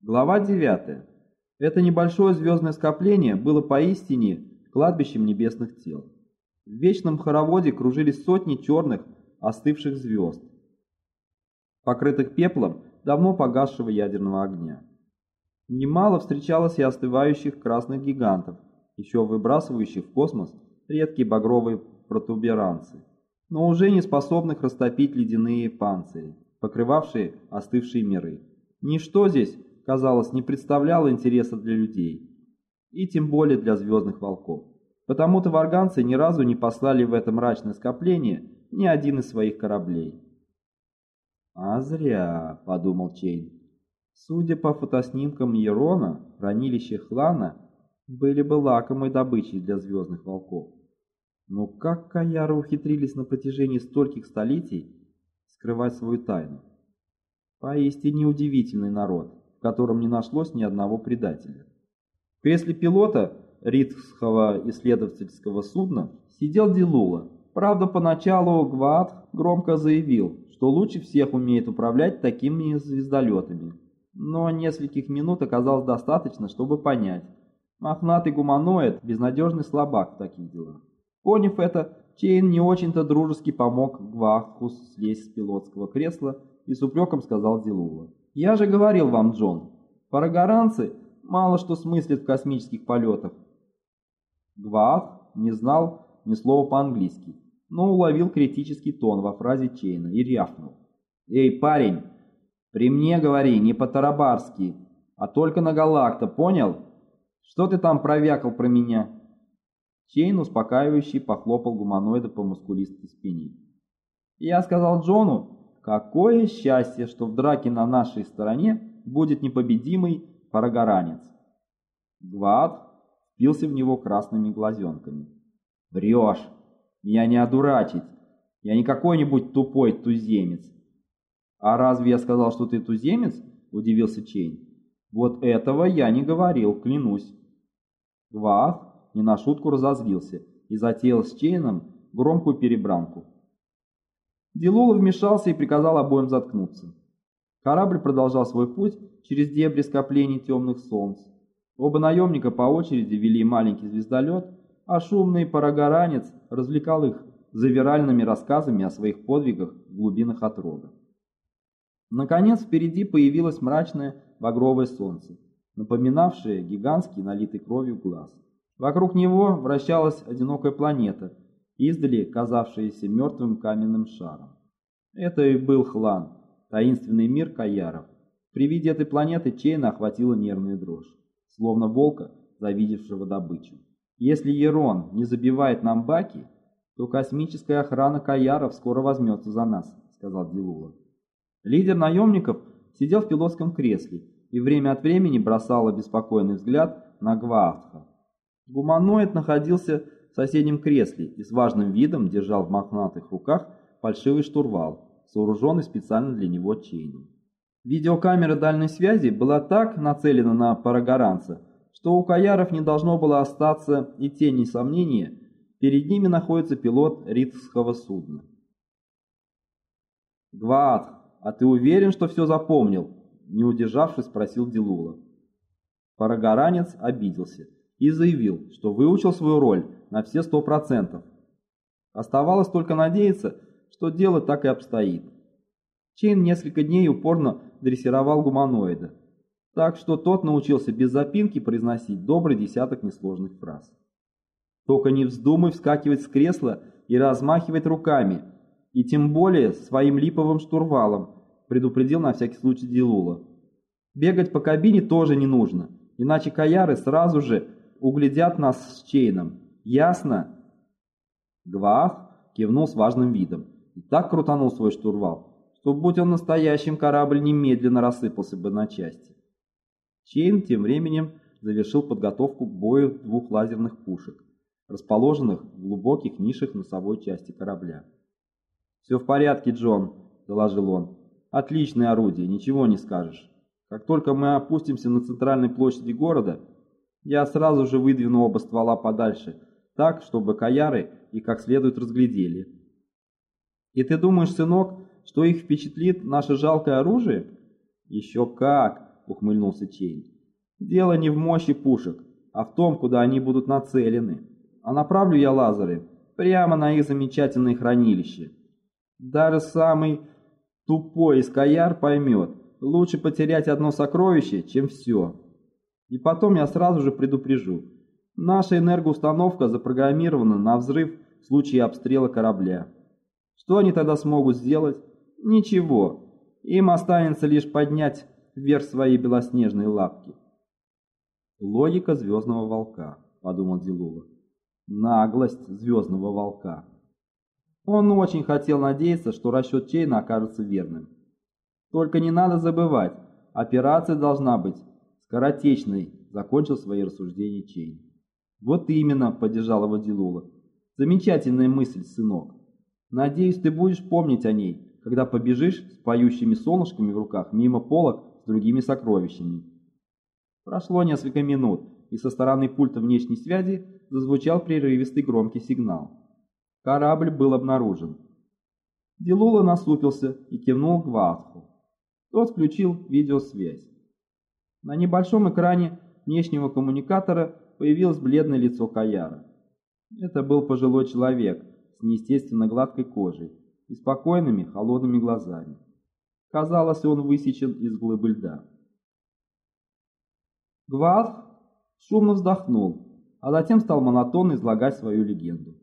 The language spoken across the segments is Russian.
Глава 9. Это небольшое звездное скопление было поистине кладбищем небесных тел. В вечном хороводе кружились сотни черных, остывших звезд, покрытых пеплом давно погасшего ядерного огня. Немало встречалось и остывающих красных гигантов, еще выбрасывающих в космос редкие багровые протуберанцы, но уже не способных растопить ледяные панцири, покрывавшие остывшие миры. Ничто здесь казалось, не представлял интереса для людей, и тем более для звездных волков. Потому-то варганцы ни разу не послали в это мрачное скопление ни один из своих кораблей. «А зря», — подумал Чейн. Судя по фотоснимкам Ерона, хранилища Хлана были бы лакомой добычей для звездных волков. Но как Каяры ухитрились на протяжении стольких столетий скрывать свою тайну? Поистине удивительный народ в котором не нашлось ни одного предателя. В кресле пилота Ритхского исследовательского судна сидел Дилула. Правда, поначалу Гваат громко заявил, что лучше всех умеет управлять такими звездолетами. Но нескольких минут оказалось достаточно, чтобы понять. Мохнатый гуманоид – безнадежный слабак в таких делах. Поняв это, Чейн не очень-то дружески помог Гваху слезть с пилотского кресла и с упреком сказал Дилула. Я же говорил вам, Джон, парагоранцы мало что смыслят в космических полетах. Гваат не знал ни слова по-английски, но уловил критический тон во фразе Чейна и рявкнул. «Эй, парень, при мне говори не по-тарабарски, а только на галакта, понял? Что ты там провякал про меня?» Чейн, успокаивающий, похлопал гуманоида по мускулистой спине. «Я сказал Джону, Какое счастье, что в драке на нашей стороне будет непобедимый парагоранец. Гваат впился в него красными глазенками. «Врешь! Меня не одурачить! Я не какой-нибудь тупой туземец!» «А разве я сказал, что ты туземец?» – удивился Чейн. «Вот этого я не говорил, клянусь!» Гваат не на шутку разозлился и затеял с Чейном громкую перебранку. Дилула вмешался и приказал обоим заткнуться. Корабль продолжал свой путь через дебри скоплений темных солнц. Оба наемника по очереди вели маленький звездолет, а шумный парагоранец развлекал их завиральными рассказами о своих подвигах в глубинах отрога. Наконец впереди появилось мрачное багровое солнце, напоминавшее гигантский налитый кровью глаз. Вокруг него вращалась одинокая планета – издали казавшиеся мертвым каменным шаром. Это и был Хлан, таинственный мир Каяров. При виде этой планеты Чейна охватила нервная дрожь, словно волка, завидевшего добычу. Если Ерон не забивает нам баки, то космическая охрана Каяров скоро возьмется за нас, сказал Дилула. Лидер наемников сидел в пилотском кресле и время от времени бросал обеспокоенный взгляд на Гваахтха. Гуманоид находился соседнем кресле и с важным видом держал в мохнатых руках фальшивый штурвал, сооруженный специально для него чейном. Видеокамера дальней связи была так нацелена на парагоранца, что у Каяров не должно было остаться и тени сомнения, перед ними находится пилот ритского судна. «Гваат, а ты уверен, что все запомнил?» Не удержавшись, спросил Дилула. Парагоранец обиделся и заявил, что выучил свою роль на все сто процентов. Оставалось только надеяться, что дело так и обстоит. Чейн несколько дней упорно дрессировал гуманоида, так что тот научился без запинки произносить добрый десяток несложных фраз. Только не вздумай вскакивать с кресла и размахивать руками, и тем более своим липовым штурвалом, предупредил на всякий случай Дилула. Бегать по кабине тоже не нужно, иначе каяры сразу же углядят нас с Чейном. Ясно?» Гваах кивнул с важным видом и так крутанул свой штурвал, что, будь он настоящим, корабль немедленно рассыпался бы на части. Чейн тем временем завершил подготовку к бою двух лазерных пушек, расположенных в глубоких нишах носовой части корабля. «Все в порядке, Джон», — доложил он. «Отличное орудие, ничего не скажешь. Как только мы опустимся на центральной площади города, я сразу же выдвину оба ствола подальше, так, чтобы каяры их как следует разглядели. И ты думаешь, сынок, что их впечатлит наше жалкое оружие? Еще как! ухмыльнулся Чейн. «Дело не в мощи пушек, а в том, куда они будут нацелены. А направлю я лазеры прямо на их замечательное хранилище. Даже самый тупой искаяр поймет, лучше потерять одно сокровище, чем все. И потом я сразу же предупрежу. Наша энергоустановка запрограммирована на взрыв в случае обстрела корабля. Что они тогда смогут сделать? Ничего. Им останется лишь поднять вверх свои белоснежные лапки. Логика звездного волка, подумал Дилула. Наглость звездного волка. Он очень хотел надеяться, что расчет Чейна окажется верным. Только не надо забывать, операция должна быть скоротечной, закончил свои рассуждения Чейн. Вот именно, поддержал его Дилула. Замечательная мысль, сынок. Надеюсь, ты будешь помнить о ней, когда побежишь с поющими солнышками в руках мимо полок с другими сокровищами. Прошло несколько минут, и со стороны пульта внешней связи зазвучал прерывистый громкий сигнал. Корабль был обнаружен. Дилула насупился и кивнул к Ватху. Тот включил видеосвязь. На небольшом экране внешнего коммуникатора появилось бледное лицо Каяра. Это был пожилой человек с неестественно гладкой кожей и спокойными холодными глазами. Казалось, он высечен из глыбы льда. Гвалх шумно вздохнул, а затем стал монотонно излагать свою легенду.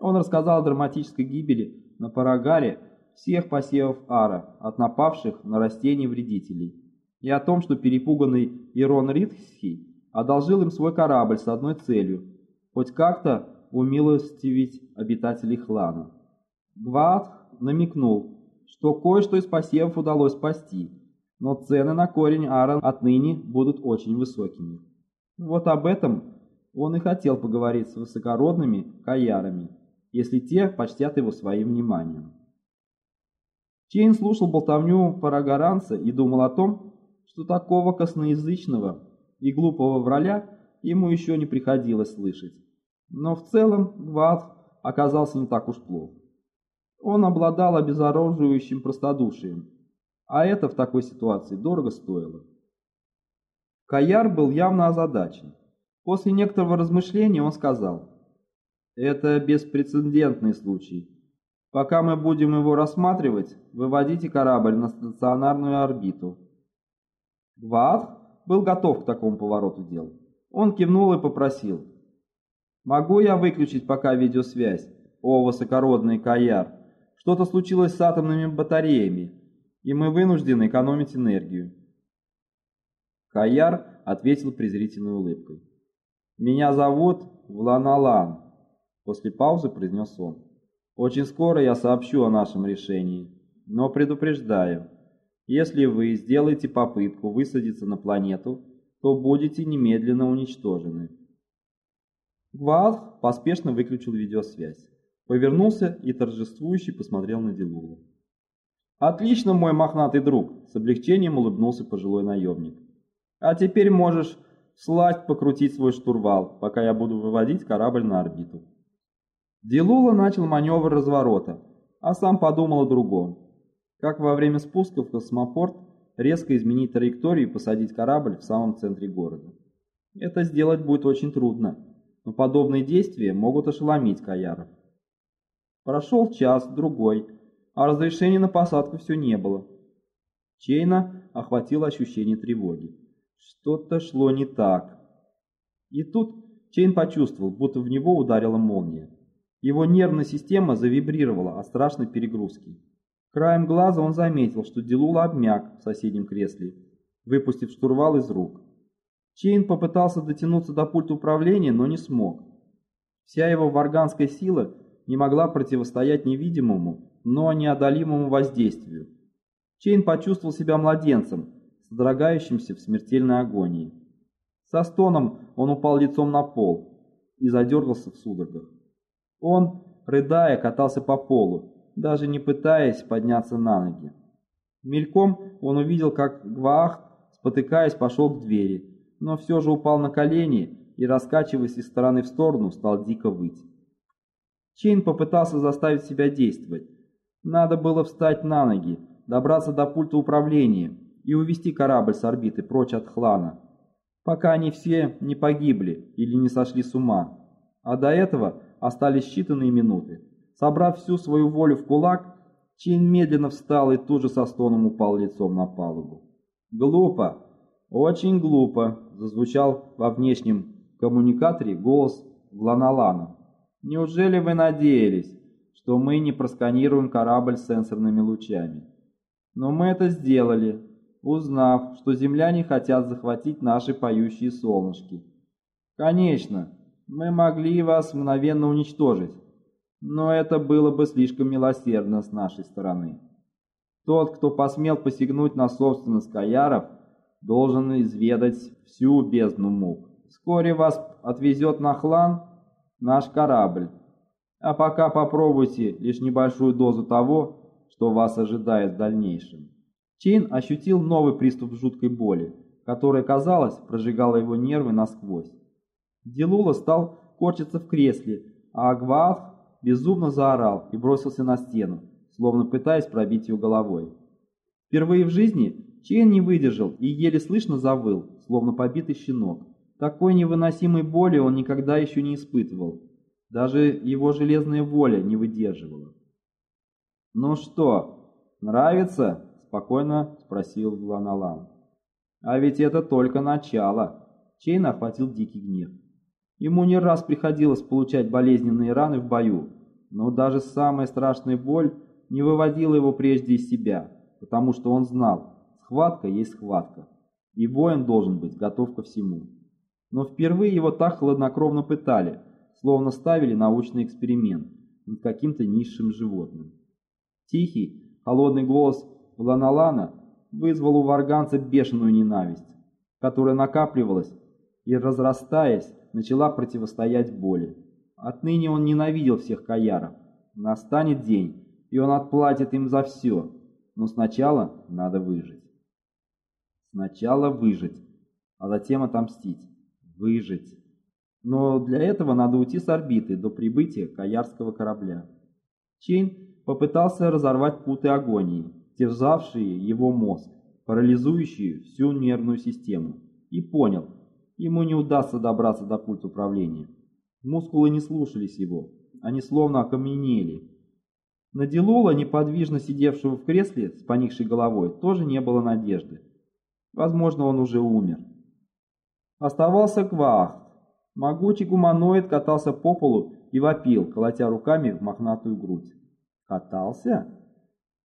Он рассказал о драматической гибели на Парагаре всех посевов ара от напавших на растения вредителей и о том, что перепуганный Ирон Ритхский одолжил им свой корабль с одной целью – хоть как-то умилостивить обитателей Хлана. Гваат намекнул, что кое-что из посевов удалось спасти, но цены на корень ара отныне будут очень высокими. Вот об этом он и хотел поговорить с высокородными каярами, если те почтят его своим вниманием. Чейн слушал болтовню парагоранца и думал о том, что такого косноязычного и глупого враля ему еще не приходилось слышать. Но в целом Гват оказался не так уж плох. Он обладал обезоруживающим простодушием, а это в такой ситуации дорого стоило. Каяр был явно озадачен. После некоторого размышления он сказал, «Это беспрецедентный случай. Пока мы будем его рассматривать, выводите корабль на стационарную орбиту». Гваат был готов к такому повороту дел. Он кивнул и попросил, «Могу я выключить пока видеосвязь, о высокородный Каяр? Что-то случилось с атомными батареями, и мы вынуждены экономить энергию». Каяр ответил презрительной улыбкой. «Меня зовут Вланалан», — после паузы произнес он. «Очень скоро я сообщу о нашем решении, но предупреждаю, если вы сделаете попытку высадиться на планету, то будете немедленно уничтожены». Гвалх поспешно выключил видеосвязь, повернулся и торжествующе посмотрел на Дилула. «Отлично, мой мохнатый друг!» — с облегчением улыбнулся пожилой наемник. А теперь можешь сласть покрутить свой штурвал, пока я буду выводить корабль на орбиту. Дилула начал маневр разворота, а сам подумал о другом. Как во время спуска в космопорт резко изменить траекторию и посадить корабль в самом центре города. Это сделать будет очень трудно, но подобные действия могут ошеломить Каяров. Прошел час, другой, а разрешения на посадку все не было. Чейна охватило ощущение тревоги. Что-то шло не так. И тут Чейн почувствовал, будто в него ударила молния. Его нервная система завибрировала от страшной перегрузки. Краем глаза он заметил, что Дилула обмяк в соседнем кресле, выпустив штурвал из рук. Чейн попытался дотянуться до пульта управления, но не смог. Вся его варганская сила не могла противостоять невидимому, но неодолимому воздействию. Чейн почувствовал себя младенцем, содрогающимся в смертельной агонии. Со стоном он упал лицом на пол и задергался в судорогах. Он, рыдая, катался по полу, даже не пытаясь подняться на ноги. Мельком он увидел, как Гваах, спотыкаясь, пошел к двери, но все же упал на колени и, раскачиваясь из стороны в сторону, стал дико выть. Чейн попытался заставить себя действовать. Надо было встать на ноги, добраться до пульта управления, и увести корабль с орбиты прочь от Хлана, пока они все не погибли или не сошли с ума. А до этого остались считанные минуты. Собрав всю свою волю в кулак, Чейн медленно встал и тут же со стоном упал лицом на палубу. «Глупо, очень глупо», — зазвучал во внешнем коммуникаторе голос Гланалана. «Неужели вы надеялись, что мы не просканируем корабль сенсорными лучами? Но мы это сделали, узнав, что земляне хотят захватить наши поющие солнышки. Конечно, мы могли вас мгновенно уничтожить, но это было бы слишком милосердно с нашей стороны. Тот, кто посмел посягнуть на собственность Каяров, должен изведать всю бездну мук. Вскоре вас отвезет на хлан наш корабль, а пока попробуйте лишь небольшую дозу того, что вас ожидает в дальнейшем. Чейн ощутил новый приступ жуткой боли, которая, казалось, прожигала его нервы насквозь. Дилула стал корчиться в кресле, а Агваах безумно заорал и бросился на стену, словно пытаясь пробить ее головой. Впервые в жизни Чейн не выдержал и еле слышно завыл, словно побитый щенок. Такой невыносимой боли он никогда еще не испытывал. Даже его железная воля не выдерживала. «Ну что, нравится?» спокойно спросил Гланалан. А ведь это только начало. Чейна охватил дикий гнев. Ему не раз приходилось получать болезненные раны в бою, но даже самая страшная боль не выводила его прежде из себя, потому что он знал, схватка есть схватка, и воин должен быть готов ко всему. Но впервые его так хладнокровно пытали, словно ставили научный эксперимент над каким-то низшим животным. Тихий, холодный голос Ланалана вызвал у варганца бешеную ненависть, которая накапливалась и, разрастаясь, начала противостоять боли. Отныне он ненавидел всех каяров. Настанет день, и он отплатит им за все, но сначала надо выжить. Сначала выжить, а затем отомстить. Выжить. Но для этого надо уйти с орбиты до прибытия каярского корабля. Чейн попытался разорвать путы агонии, терзавшие его мозг, парализующие всю нервную систему, и понял, ему не удастся добраться до пульта управления. Мускулы не слушались его, они словно окаменели. На Делула, неподвижно сидевшего в кресле с поникшей головой, тоже не было надежды. Возможно, он уже умер. Оставался Квахт. Могучий гуманоид катался по полу и вопил, колотя руками в мохнатую грудь. Катался?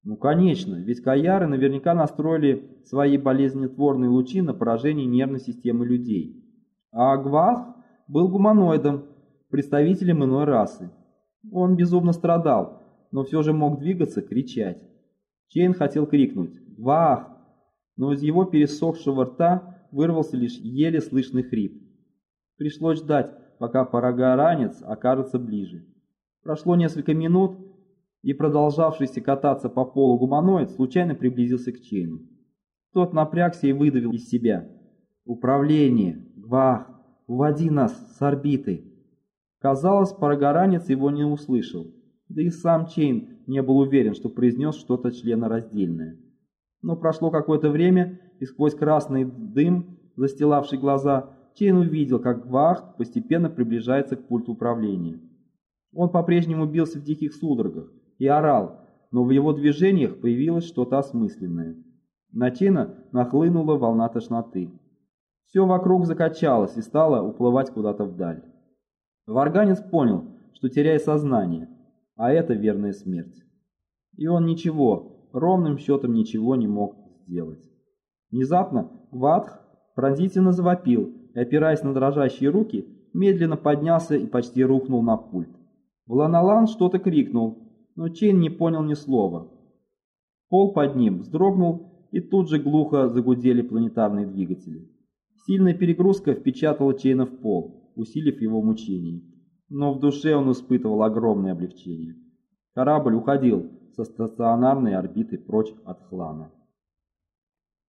Ну, конечно, ведь каяры наверняка настроили свои болезнетворные лучи на поражение нервной системы людей. А Агвах был гуманоидом, представителем иной расы. Он безумно страдал, но все же мог двигаться, кричать. Чейн хотел крикнуть «Вах!», но из его пересохшего рта вырвался лишь еле слышный хрип. Пришлось ждать, пока парагоранец окажется ближе. Прошло несколько минут, и продолжавшийся кататься по полу гуманоид случайно приблизился к Чейну. Тот напрягся и выдавил из себя. «Управление! Гвах! Уводи нас с орбиты!» Казалось, парагоранец его не услышал, да и сам Чейн не был уверен, что произнес что-то членораздельное. Но прошло какое-то время, и сквозь красный дым, застилавший глаза, Чейн увидел, как Гвах постепенно приближается к пульту управления. Он по-прежнему бился в диких судорогах, и орал, но в его движениях появилось что-то осмысленное. На Чина нахлынула волна тошноты. Все вокруг закачалось и стало уплывать куда-то вдаль. Варганец понял, что теряет сознание, а это верная смерть. И он ничего, ровным счетом ничего не мог сделать. Внезапно Гватх пронзительно завопил и, опираясь на дрожащие руки, медленно поднялся и почти рухнул на пульт. Гланалан что-то крикнул, но Чейн не понял ни слова. Пол под ним вздрогнул, и тут же глухо загудели планетарные двигатели. Сильная перегрузка впечатала Чейна в пол, усилив его мучения. Но в душе он испытывал огромное облегчение. Корабль уходил со стационарной орбиты прочь от Хлана.